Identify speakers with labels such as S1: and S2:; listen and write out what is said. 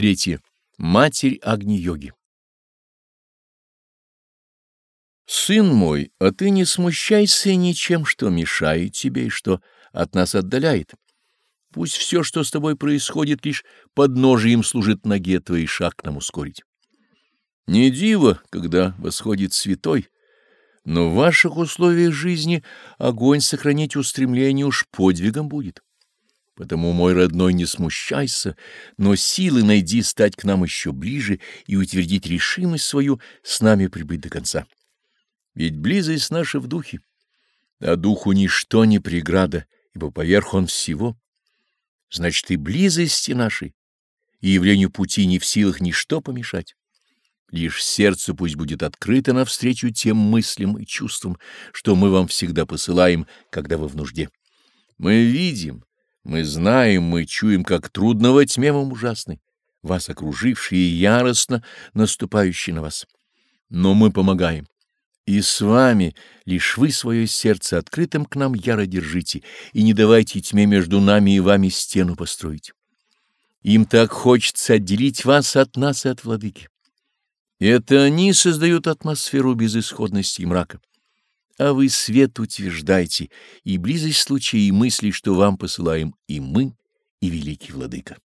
S1: Третье. Матерь Агни-йоги. Сын мой, а ты не смущайся ничем, что мешает тебе и что от нас отдаляет. Пусть все, что с тобой происходит, лишь подножием служит ноге твоей шаг к нам ускорить. Не диво, когда восходит святой, но в ваших условиях жизни огонь сохранить устремление уж подвигом будет. Потому, мой родной, не смущайся, но силы найди стать к нам еще ближе и утвердить решимость свою с нами прибыть до конца. Ведь близость наша в духе, а духу ничто не преграда, ибо поверх он всего. Значит, и близости нашей, и явлению пути не в силах ничто помешать. Лишь сердце пусть будет открыто навстречу тем мыслям и чувствам, что мы вам всегда посылаем, когда вы в нужде. Мы видим, мы знаем, мы чуем, как трудно во тьме вам ужасной, вас окружившие яростно наступающие на вас. Но мы помогаем. И с вами лишь вы свое сердце открытым к нам яро держите, и не давайте тьме между нами и вами стену построить. Им так хочется отделить вас от нас и от владыки. Это они создают атмосферу безысходности и мрака. А вы свет утверждайте, и близость случая и мысли, что вам посылаем и мы, и великий владыка.